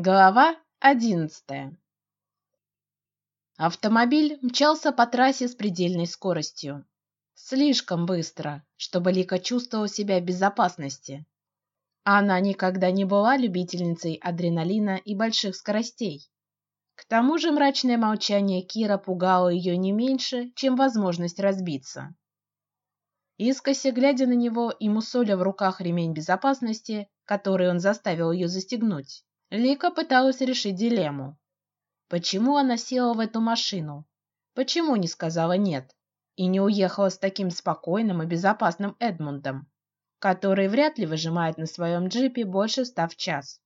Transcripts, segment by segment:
Глава одиннадцатая. Автомобиль мчался по трассе с предельной скоростью, слишком быстро, чтобы Лика чувствовала себя в безопасности. Она никогда не была любительницей адреналина и больших скоростей. К тому же мрачное молчание Кира пугало ее не меньше, чем возможность разбиться. Искося глядя на него и мусоля в руках ремень безопасности, который он заставил ее застегнуть, Лика пыталась решить дилемму. Почему она села в эту машину? Почему не сказала нет и не уехала с таким спокойным и безопасным Эдмундом, который вряд ли выжимает на своем джипе больше ста в час?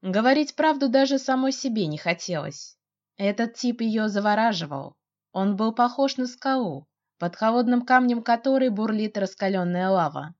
Говорить правду даже самой себе не хотелось. Этот тип ее завораживал. Он был похож на скалу, под холодным камнем которой бурлит раскаленная лава.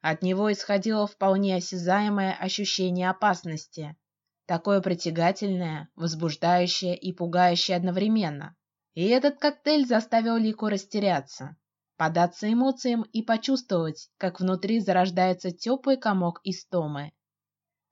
От него исходило вполне осязаемое ощущение опасности такое притягательное, возбуждающее и пугающее одновременно. И этот коктейль заставил Лику растеряться, податься эмоциям и почувствовать, как внутри зарождается теплый комок истомы.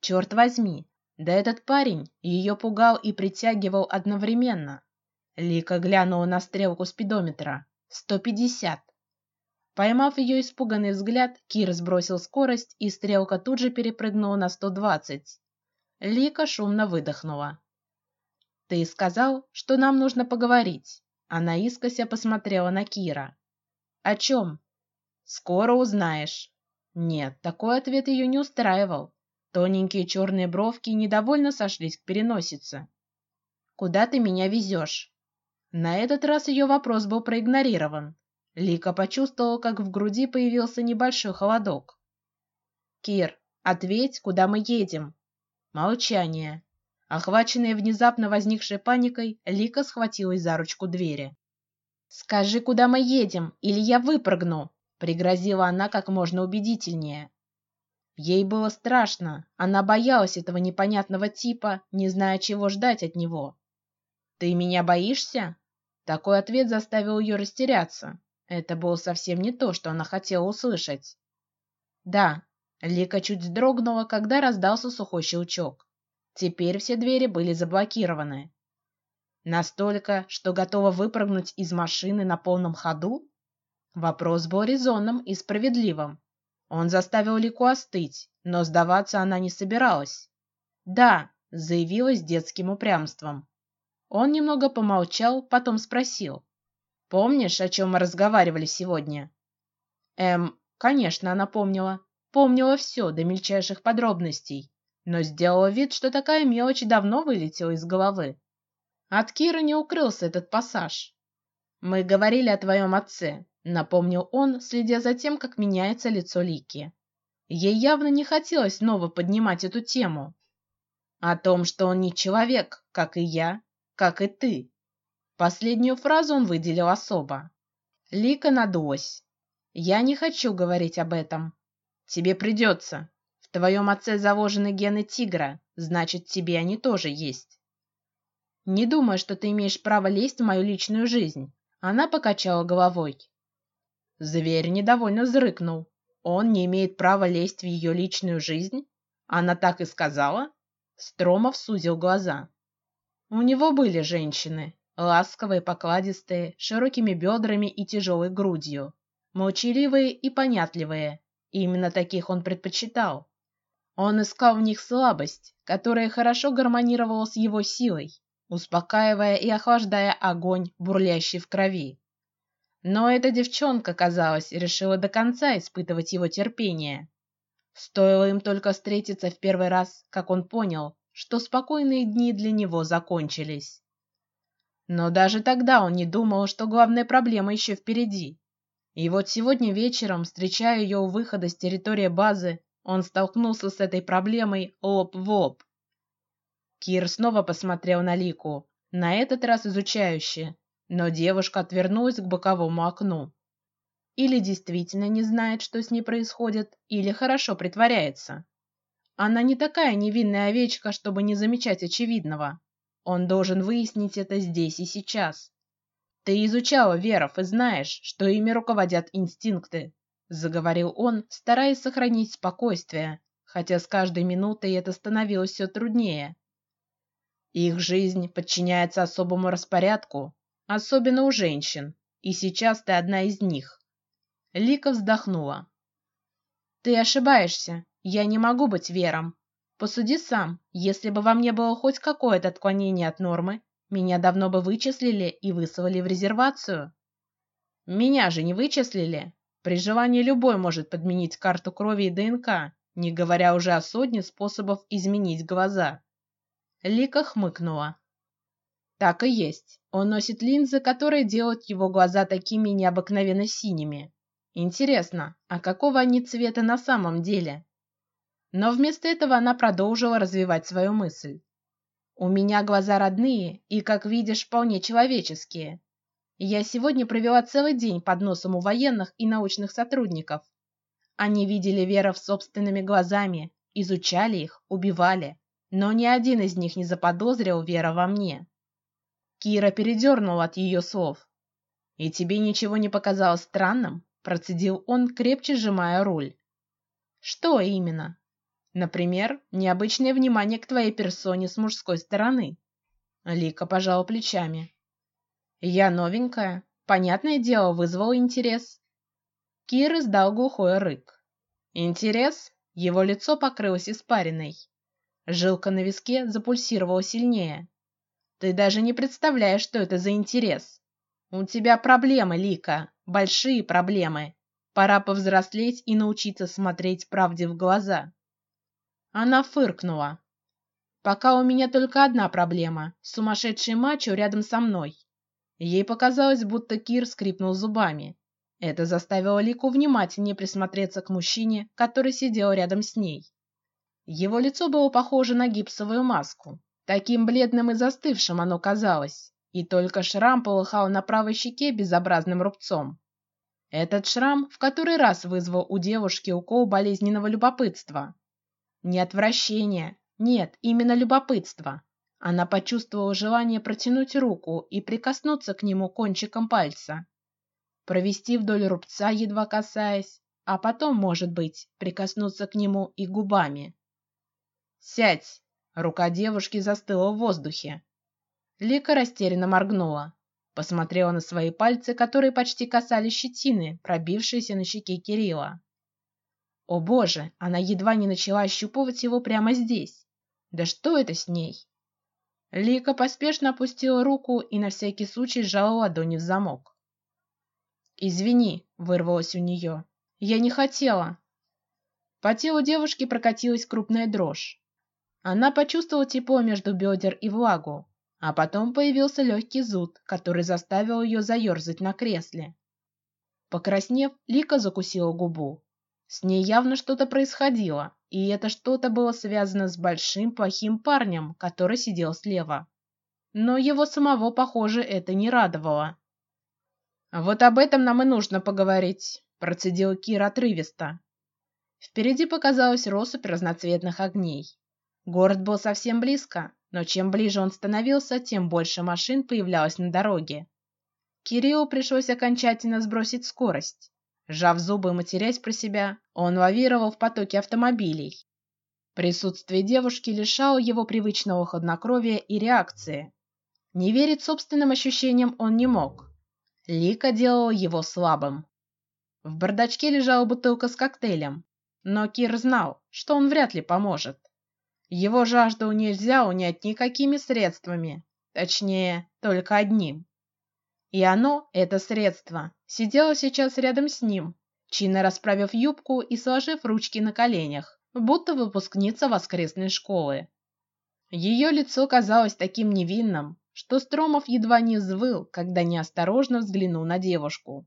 Черт возьми, да этот парень ее пугал и притягивал одновременно. Лика глянула на стрелку спидометра. Сто пятьдесят. Поймав ее испуганный взгляд, Кир сбросил скорость, и стрелка тут же перепрыгнула на сто двадцать. Лика шумно выдохнула. Ты сказал, что нам нужно поговорить. Она искося посмотрела на Кира. О чем? Скоро узнаешь. Нет, такой ответ ее не устраивал. Тоненькие черные бровки недовольно сошлись к переносице. Куда ты меня везешь? На этот раз ее вопрос был проигнорирован. Лика почувствовала, как в груди появился небольшой холодок. Кир, ответь, куда мы едем? Молчание. Охваченная внезапно возникшей паникой, Лика схватилась за ручку двери. Скажи, куда мы едем, или я выпрыгну, пригрозила она как можно убедительнее. Ей было страшно, она боялась этого непонятного типа, не зная, чего ждать от него. Ты меня боишься? Такой ответ заставил ее растеряться. Это было совсем не то, что она хотела услышать. Да, Лика чуть вздрогнула, когда раздался сухой щелчок. Теперь все двери были заблокированы. Настолько, что готова выпрыгнуть из машины на полном ходу? Вопрос был резонным и справедливым. Он заставил Лику остыть, но сдаваться она не собиралась. Да, заявила с детским упрямством. Он немного помолчал, потом спросил: "Помнишь, о чем мы разговаривали сегодня?" Эм, конечно, она помнила помнила все до мельчайших подробностей, но сделала вид, что такая мелочь давно вылетела из головы. От Кира не укрылся этот пассаж. Мы говорили о твоем отце, напомнил он, следя за тем, как меняется лицо Лики. Ей явно не хотелось снова поднимать эту тему. О том, что он не человек, как и я, как и ты. Последнюю фразу он выделил особо. Лика надулась. Я не хочу говорить об этом. Тебе придется. В твоем отце заложены гены тигра, значит, тебе они тоже есть. Не думаю, что ты имеешь право лезть в мою личную жизнь. Она покачала головой. Зверь недовольно зрыкнул. Он не имеет права лезть в ее личную жизнь. Она так и сказала. Стромов сузил глаза. У него были женщины, ласковые, покладистые, широкими бедрами и тяжелой грудью, молчаливые и понятливые, именно таких он предпочитал. Он искал в них слабость, которая хорошо гармонировала с его силой, успокаивая и охлаждая огонь, бурлящий в крови. Но эта девчонка, казалось, решила до конца испытывать его терпение. Стоило им только встретиться в первый раз, как он понял, что спокойные дни для него закончились. Но даже тогда он не думал, что главная проблема еще впереди. И вот сегодня вечером, встречая ее у выхода с территории базы, он столкнулся с этой проблемой лоб в лоб. Кир снова посмотрел на Лику, на этот раз изучающе, но девушка отвернулась к боковому окну. Или действительно не знает, что с ней происходит, или хорошо притворяется. Она не такая невинная овечка, чтобы не замечать очевидного. Он должен выяснить это здесь и сейчас. Ты изучала веров и знаешь, что ими руководят инстинкты, заговорил он, стараясь сохранить спокойствие, хотя с каждой минутой это становилось все труднее. Их жизнь подчиняется особому распорядку, особенно у женщин, и сейчас ты одна из них. Лика вздохнула. Ты ошибаешься. Я не могу быть Вером. Посуди сам. Если бы во мне было хоть какое-то отклонение от нормы, меня давно бы вычислили и выслали в резервацию. Меня же не вычислили. При желании любой может подменить карту крови и ДНК, не говоря уже о сотне способов изменить глаза. Лика хмыкнула. Так и есть. Он носит линзы, которые делают его глаза такими необыкновенно синими. Интересно, а какого они цвета на самом деле? Но вместо этого она продолжила развивать свою мысль. У меня глаза родные и, как видишь, вполне человеческие. Я сегодня провела целый день под носом у военных и научных сотрудников. Они видели веров собственными глазами, изучали их, убивали, но ни один из них не заподозрил Вера во мне. Кира передернула от ее слов. И тебе ничего не показалось странным? Процедил он, крепче сжимая руль. Что именно? Например, необычное внимание к твоей персоне с мужской стороны. Лика пожала плечами. Я новенькая, понятное дело, вызвал интерес. Кир издал глухой рык. Интерес? Его лицо покрылось испариной. Жилка на виске запульсировала сильнее. Ты даже не представляешь, что это за интерес. У тебя проблемы, Лика, большие проблемы. Пора повзрослеть и научиться смотреть правде в глаза. Она фыркнула. Пока у меня только одна проблема: сумасшедший мачо рядом со мной. Ей показалось, будто Кир скрипнул зубами. Это заставило Лику внимательнее присмотреться к мужчине, который сидел рядом с ней. Его лицо было похоже на гипсовую маску. Таким бледным и застывшим оно казалось, и только шрам полыхал на правой щеке безобразным рубцом. Этот шрам в который раз вызвал у девушки укол болезненного любопытства. Не отвращение, нет, именно любопытство. Она почувствовала желание протянуть руку и прикоснуться к нему кончиком пальца, провести вдоль рубца, едва касаясь, а потом, может быть, прикоснуться к нему и губами. Сядь. Рука девушки застыла в воздухе. Лика растерянно моргнула, посмотрела на свои пальцы, которые почти касались щетины, пробившейся на щеке Кирилла. О боже, она едва не начала ощупывать его прямо здесь. Да что это с ней? Лика поспешно опустила руку и на всякий случай сжала ладони в замок. Извини, вырвалось у нее. Я не хотела. По телу девушки прокатилась крупная дрожь. Она почувствовала тепло между бедер и влагу, а потом появился легкий зуд, который заставил ее заерзать на кресле. Покраснев, Лика закусила губу. С ней явно что-то происходило, и это что-то было связано с большим плохим парнем, который сидел слева. Но его самого, похоже, это не радовало. Вот об этом нам и нужно поговорить, процедил Кир отрывисто. Впереди показалась россыпь разноцветных огней. Город был совсем близко, но чем ближе он становился, тем больше машин появлялось на дороге. Кириллу пришлось окончательно сбросить скорость. Сжав зубы и матерясь про себя, он лавировал в потоке автомобилей. Присутствие девушки лишало его привычного хладнокровия и реакции. Не верить собственным ощущениям он не мог. Лика делала его слабым. В бардачке лежала бутылка с коктейлем, но Кир знал, что он вряд ли поможет. Его жажду нельзя унять никакими средствами, точнее, только одним. И оно, это средство, сидело сейчас рядом с ним, чинно расправив юбку и сложив ручки на коленях, будто выпускница воскресной школы. Ее лицо казалось таким невинным, что Стромов едва не взвыл, когда неосторожно взглянул на девушку.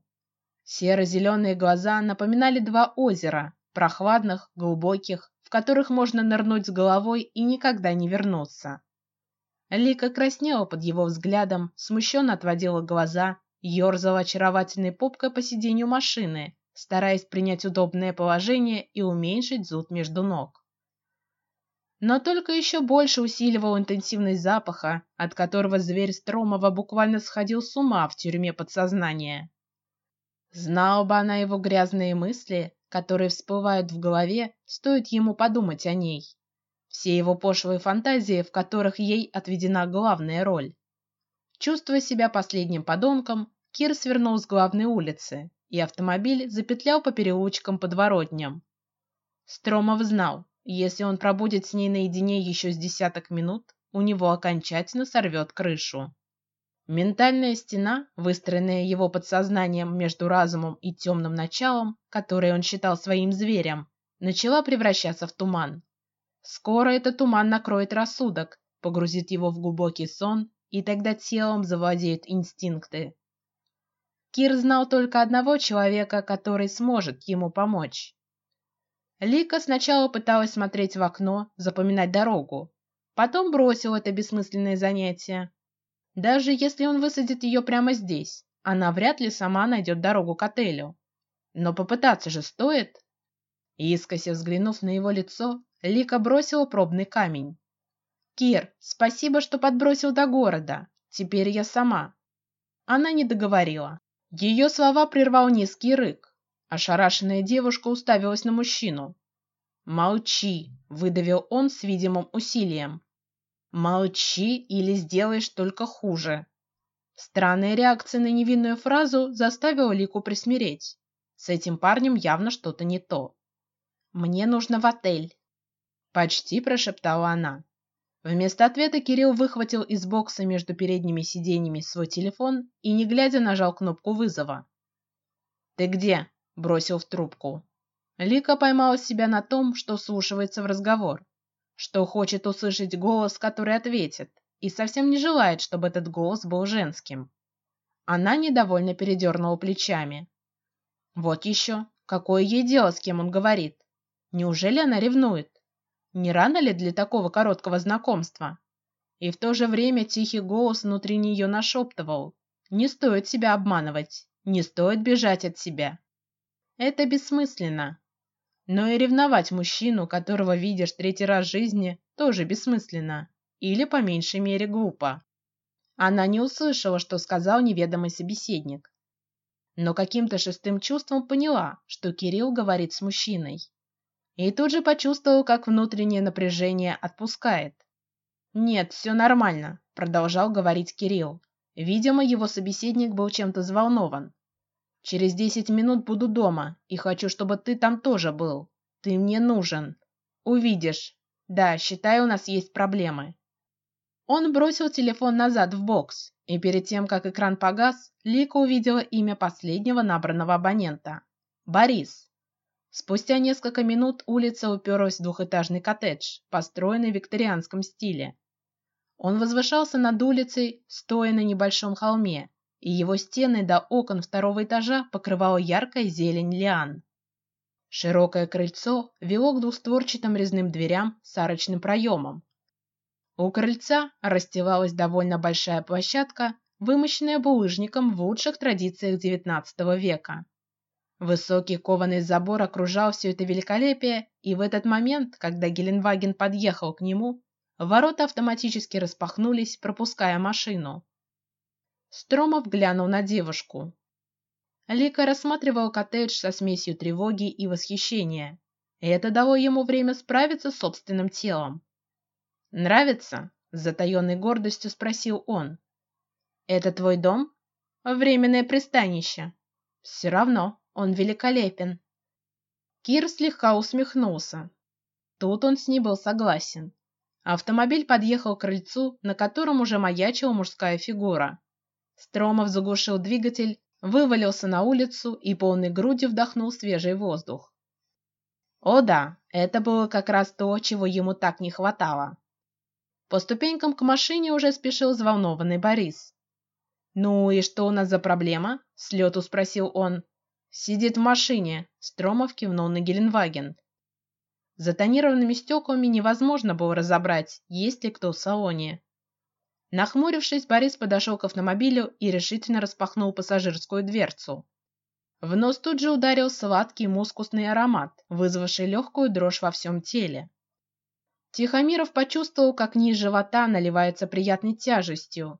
Серо-зеленые глаза напоминали два озера, прохладных, глубоких, в которых можно нырнуть с головой и никогда не вернуться. Лика краснела под его взглядом, смущенно отводила глаза, ерзала очаровательной попкой по сиденью машины, стараясь принять удобное положение и уменьшить зуд между ног. Но только еще больше усиливал интенсивность запаха, от которого зверь Стромова буквально сходил с ума в тюрьме подсознания. Знала бы она его грязные мысли, которые всплывают в голове, стоит ему подумать о ней. Все его пошлые фантазии, в которых ей отведена главная роль. Чувствуя себя последним подонком, Кир свернул с главной улицы, и автомобиль запетлял по переулочкам подворотням. Стромов знал, если он пробудет с ней наедине еще с десяток минут, у него окончательно сорвет крышу. Ментальная стена, выстроенная его подсознанием между разумом и темным началом, которое он считал своим зверем, начала превращаться в туман. Скоро этот туман накроет рассудок, погрузит его в глубокий сон, и тогда телом завладеют инстинкты. Кир знал только одного человека, который сможет ему помочь. Лика сначала пыталась смотреть в окно, запоминать дорогу, потом бросил это бессмысленное занятие. Даже если он высадит ее прямо здесь, она вряд ли сама найдет дорогу к отелю. Но попытаться же стоит. Искося взглянув на его лицо, Лика бросила пробный камень. Кир, спасибо, что подбросил до города. Теперь я сама. Она не договорила. Ее слова прервал низкий рык. Ошарашенная девушка уставилась на мужчину. Молчи, выдавил он с видимым усилием. Молчи или сделаешь только хуже. Странная реакция на невинную фразу заставила Лику присмиреть. С этим парнем явно что-то не то. Мне нужно в отель. Почти прошептала она. Вместо ответа Кирилл выхватил из бокса между передними сиденьями свой телефон и, не глядя, нажал кнопку вызова. Ты где? бросил в трубку. Лика поймала себя на том, что слушается в разговор, что хочет услышать голос, который ответит, и совсем не желает, чтобы этот голос был женским. Она недовольно передернула плечами. Вот еще, какое ей дело, с кем он говорит? Неужели она ревнует? Не рано ли для такого короткого знакомства? И в то же время тихий голос внутри нее нашептывал: не стоит себя обманывать, не стоит бежать от себя. Это бессмысленно. Но и ревновать мужчину, которого видишь третий раз в жизни, тоже бессмысленно, или по меньшей мере глупо. Она не услышала, что сказал неведомый собеседник, но каким-то шестым чувством поняла, что Кирилл говорит с мужчиной, и тут же почувствовал, как внутреннее напряжение отпускает. Нет, все нормально, продолжал говорить Кирилл. Видимо, его собеседник был чем-то взволнован. Через десять минут буду дома и хочу, чтобы ты там тоже был. Ты мне нужен. Увидишь. Да, считай, у нас есть проблемы. Он бросил телефон назад в бокс, и перед тем, как экран погас, Лика увидела имя последнего набранного абонента – Борис. Спустя несколько минут улица уперлась в двухэтажный коттедж, построенный в викторианском стиле. Он возвышался над улицей, стоя на небольшом холме, и его стены до окон второго этажа покрывала яркая зелень лиан. Широкое крыльцо вело к двустворчатым резным дверям с арочным проемом. У крыльца расстилалась довольно большая площадка, вымощенная булыжником в лучших традициях XIX века. Высокий кованый забор окружал все это великолепие, и в этот момент, когда Геленваген подъехал к нему, ворота автоматически распахнулись, пропуская машину. Стромов глянул на девушку. Лика рассматривал коттедж со смесью тревоги и восхищения. Это дало ему время справиться с собственным телом. Нравится? С затаенной гордостью спросил он. Это твой дом? Временное пристанище. Все равно, он великолепен. Кир слегка усмехнулся. Тут он с ней был согласен. Автомобиль подъехал к крыльцу, на котором уже маячила мужская фигура. Стромов заглушил двигатель, вывалился на улицу и полной грудью вдохнул свежий воздух. О да, это было как раз то, чего ему так не хватало. По ступенькам к машине уже спешил взволнованный Борис. Ну и что у нас за проблема? С лету спросил он. Сидит в машине. Стромов кивнул на Геленваген. За тонированными стеклами невозможно было разобрать, есть ли кто в салоне. Нахмурившись, Борис подошел к автомобилю и решительно распахнул пассажирскую дверцу. В нос тут же ударил сладкий мускусный аромат, вызвавший легкую дрожь во всем теле. Тихомиров почувствовал, как низ живота наливается приятной тяжестью.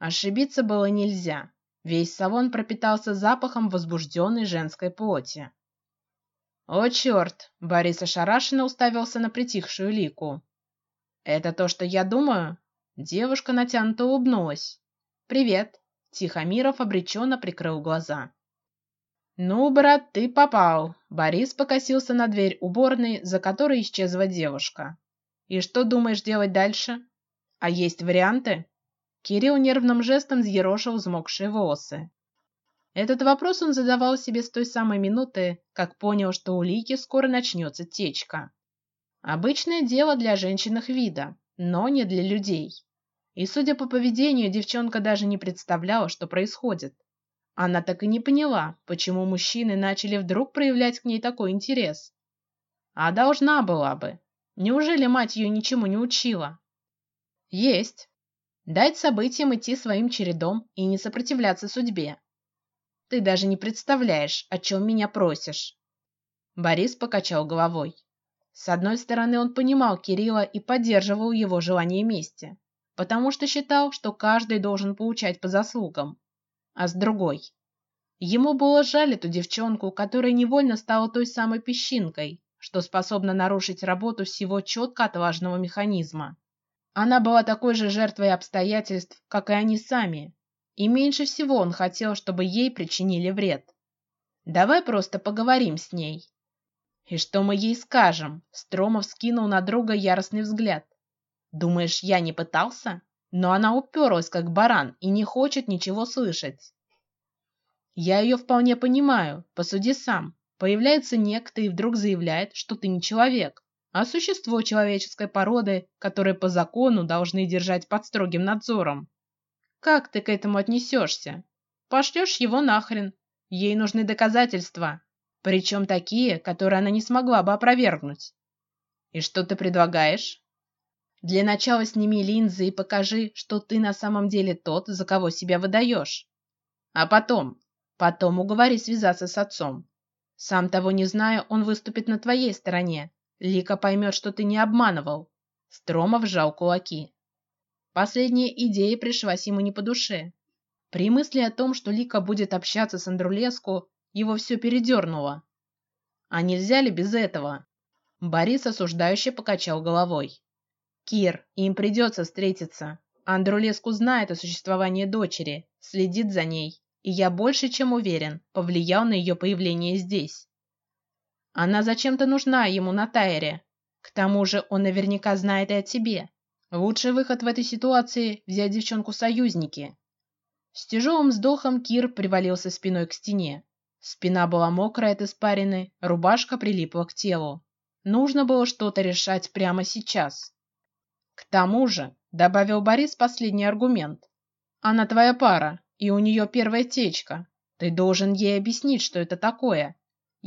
Ошибиться было нельзя. Весь салон пропитался запахом возбужденной женской плоти. О черт! Борис ошарашенно уставился на притихшую Лику. Это то, что я думаю. Девушка натянуто улыбнулась. Привет. Тихомиров обреченно прикрыл глаза. Ну, брат, ты попал. Борис покосился на дверь уборной, за которой исчезла девушка. И что думаешь делать дальше? А есть варианты? Кирилл нервным жестом взъерошил взмокшие волосы. Этот вопрос он задавал себе с той самой минуты, как понял, что у Лики скоро начнется течка. Обычное дело для женщин их вида, но не для людей. И судя по поведению, девчонка даже не представляла, что происходит. Она так и не поняла, почему мужчины начали вдруг проявлять к ней такой интерес. А должна была бы. Неужели мать ее ничему не учила? Есть. Дать событиям идти своим чередом и не сопротивляться судьбе. Ты даже не представляешь, о чем меня просишь. Борис покачал головой. С одной стороны, он понимал Кирилла и поддерживал его желание мести, потому что считал, что каждый должен получать по заслугам а с другой. Ему было жаль эту девчонку, которая невольно стала той самой песчинкой, что способна нарушить работу всего четко отлаженного механизма. Она была такой же жертвой обстоятельств, как и они сами, и меньше всего он хотел, чтобы ей причинили вред. Давай просто поговорим с ней. И что мы ей скажем? Стромов скинул на друга яростный взгляд. Думаешь, я не пытался? но она уперлась как баран и не хочет ничего слышать. Я ее вполне понимаю. Посуди сам. Появляется некто и вдруг заявляет, что ты не человек, а существо человеческой породы, которое по закону должны держать под строгим надзором. Как ты к этому отнесешься? Пошлешь его нахрен. Ей нужны доказательства, причем такие, которые она не смогла бы опровергнуть. И что ты предлагаешь? Для начала сними линзы и покажи, что ты на самом деле тот, за кого себя выдаешь. А потом, потом уговори связаться с отцом. Сам того не зная, он выступит на твоей стороне. Лика поймет, что ты не обманывал. Стромов сжал кулаки. Последняя идея пришлась ему не по душе. При мысли о том, что Лика будет общаться с Андрулеску, его все передернуло. А нельзя ли без этого? Борис осуждающе покачал головой. Кир, им придется встретиться. Андрулеску знает о существовании дочери, следит за ней, и я больше чем уверен, повлиял на ее появление здесь. Она зачем-то нужна ему на Тайре. К тому же он наверняка знает и о тебе. Лучший выход в этой ситуации взять девчонку союзники. С тяжелым вздохом Кир привалился спиной к стене. Спина была мокрая от испарины, рубашка прилипла к телу. Нужно было что-то решать прямо сейчас. К тому же, добавил Борис последний аргумент, она твоя пара, и у нее первая течка. Ты должен ей объяснить, что это такое.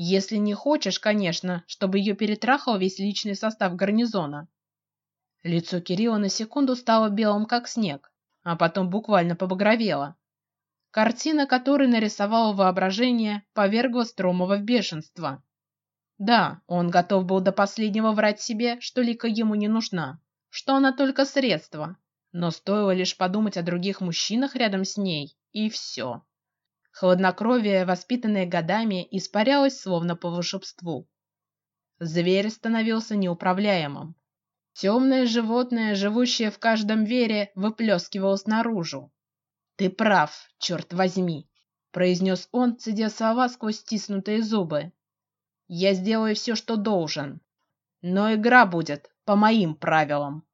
Если не хочешь, конечно, чтобы ее перетрахал весь личный состав гарнизона. Лицо Кирилла на секунду стало белым, как снег, а потом буквально побагровело. Картина, которую нарисовало воображение, повергла Стромова в бешенство. Да, он готов был до последнего врать себе, что Лика ему не нужна что она только средство, но стоило лишь подумать о других мужчинах рядом с ней, и все. Хладнокровие, воспитанное годами, испарялось словно по волшебству. Зверь становился неуправляемым. Темное животное, живущее в каждом вере, выплескивалось наружу. Ты прав, черт возьми, произнес он, цедя слова сквозь стиснутые зубы. Я сделаю все, что должен, но игра будет по моим правилам.